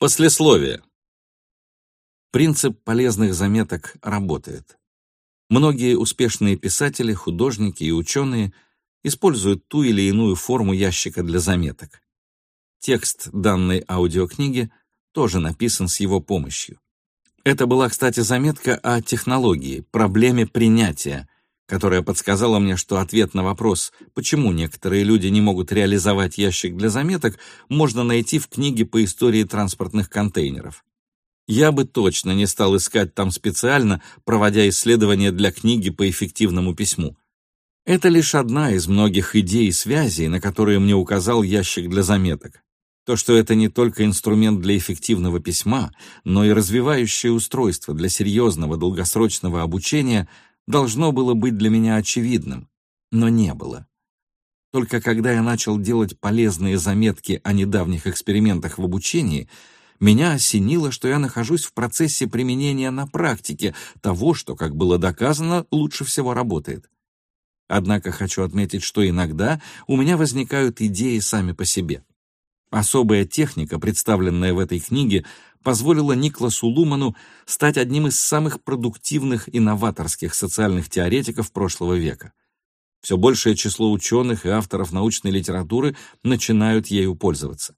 Послесловие. Принцип полезных заметок работает. Многие успешные писатели, художники и ученые используют ту или иную форму ящика для заметок. Текст данной аудиокниги тоже написан с его помощью. Это была, кстати, заметка о технологии, проблеме принятия, которая подсказала мне, что ответ на вопрос, почему некоторые люди не могут реализовать ящик для заметок, можно найти в книге по истории транспортных контейнеров. Я бы точно не стал искать там специально, проводя исследования для книги по эффективному письму. Это лишь одна из многих идей и связей, на которые мне указал ящик для заметок. То, что это не только инструмент для эффективного письма, но и развивающее устройство для серьезного долгосрочного обучения – должно было быть для меня очевидным, но не было. Только когда я начал делать полезные заметки о недавних экспериментах в обучении, меня осенило, что я нахожусь в процессе применения на практике того, что, как было доказано, лучше всего работает. Однако хочу отметить, что иногда у меня возникают идеи сами по себе. Особая техника, представленная в этой книге, позволила Никласу Луману стать одним из самых продуктивных и новаторских социальных теоретиков прошлого века. Все большее число ученых и авторов научной литературы начинают ею пользоваться.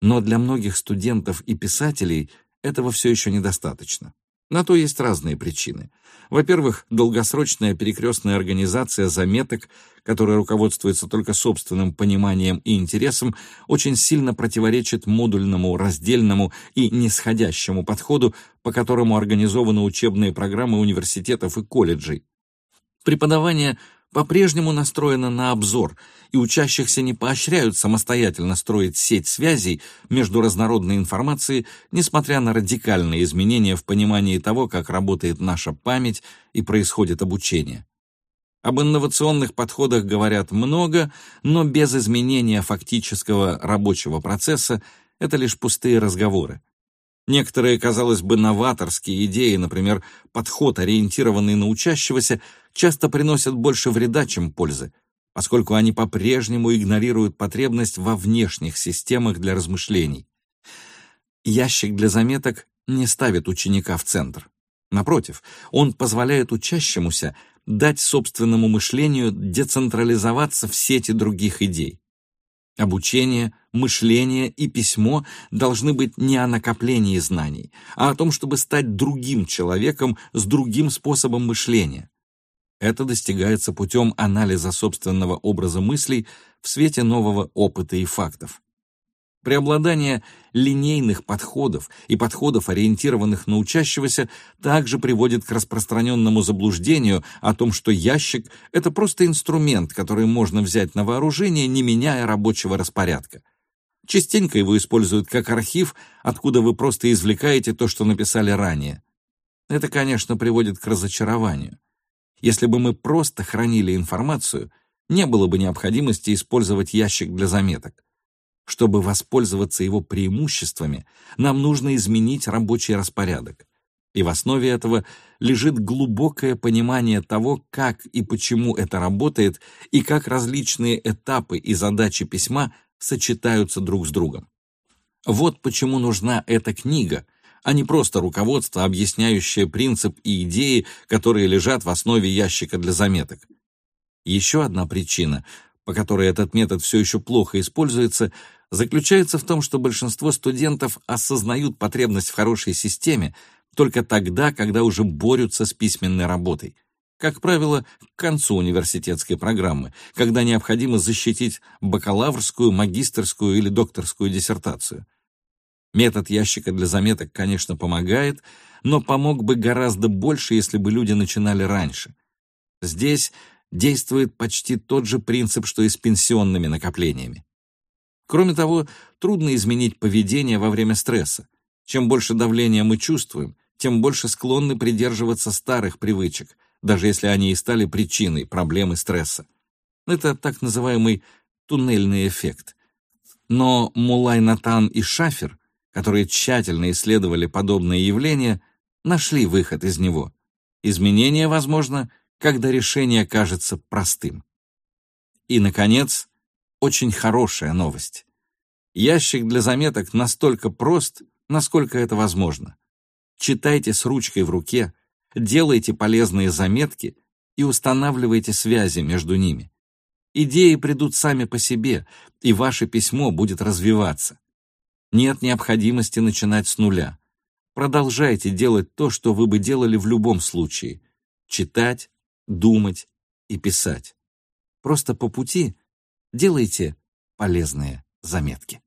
Но для многих студентов и писателей этого все еще недостаточно. На то есть разные причины. Во-первых, долгосрочная перекрестная организация заметок, которая руководствуется только собственным пониманием и интересом, очень сильно противоречит модульному, раздельному и нисходящему подходу, по которому организованы учебные программы университетов и колледжей. Преподавание по-прежнему настроена на обзор, и учащихся не поощряют самостоятельно строить сеть связей между разнородной информацией, несмотря на радикальные изменения в понимании того, как работает наша память и происходит обучение. Об инновационных подходах говорят много, но без изменения фактического рабочего процесса это лишь пустые разговоры. Некоторые, казалось бы, новаторские идеи, например, подход, ориентированный на учащегося, часто приносят больше вреда, чем пользы, поскольку они по-прежнему игнорируют потребность во внешних системах для размышлений. Ящик для заметок не ставит ученика в центр. Напротив, он позволяет учащемуся дать собственному мышлению децентрализоваться в сети других идей. Обучение, мышление и письмо должны быть не о накоплении знаний, а о том, чтобы стать другим человеком с другим способом мышления. Это достигается путем анализа собственного образа мыслей в свете нового опыта и фактов. Преобладание линейных подходов и подходов, ориентированных на учащегося, также приводит к распространенному заблуждению о том, что ящик — это просто инструмент, который можно взять на вооружение, не меняя рабочего распорядка. Частенько его используют как архив, откуда вы просто извлекаете то, что написали ранее. Это, конечно, приводит к разочарованию. Если бы мы просто хранили информацию, не было бы необходимости использовать ящик для заметок. Чтобы воспользоваться его преимуществами, нам нужно изменить рабочий распорядок. И в основе этого лежит глубокое понимание того, как и почему это работает, и как различные этапы и задачи письма сочетаются друг с другом. Вот почему нужна эта книга, а не просто руководство, объясняющее принцип и идеи, которые лежат в основе ящика для заметок. Еще одна причина, по которой этот метод все еще плохо используется, заключается в том, что большинство студентов осознают потребность в хорошей системе только тогда, когда уже борются с письменной работой. Как правило, к концу университетской программы, когда необходимо защитить бакалаврскую, магистерскую или докторскую диссертацию. Метод ящика для заметок, конечно, помогает, но помог бы гораздо больше, если бы люди начинали раньше. Здесь действует почти тот же принцип, что и с пенсионными накоплениями. Кроме того, трудно изменить поведение во время стресса. Чем больше давления мы чувствуем, тем больше склонны придерживаться старых привычек, даже если они и стали причиной проблемы стресса. Это так называемый туннельный эффект. Но Мулай Натан и Шафер, которые тщательно исследовали подобные явления, нашли выход из него. Изменение возможно, когда решение кажется простым. И, наконец, очень хорошая новость. Ящик для заметок настолько прост, насколько это возможно. Читайте с ручкой в руке, делайте полезные заметки и устанавливайте связи между ними. Идеи придут сами по себе, и ваше письмо будет развиваться. Нет необходимости начинать с нуля. Продолжайте делать то, что вы бы делали в любом случае. Читать, думать и писать. Просто по пути делайте полезные заметки.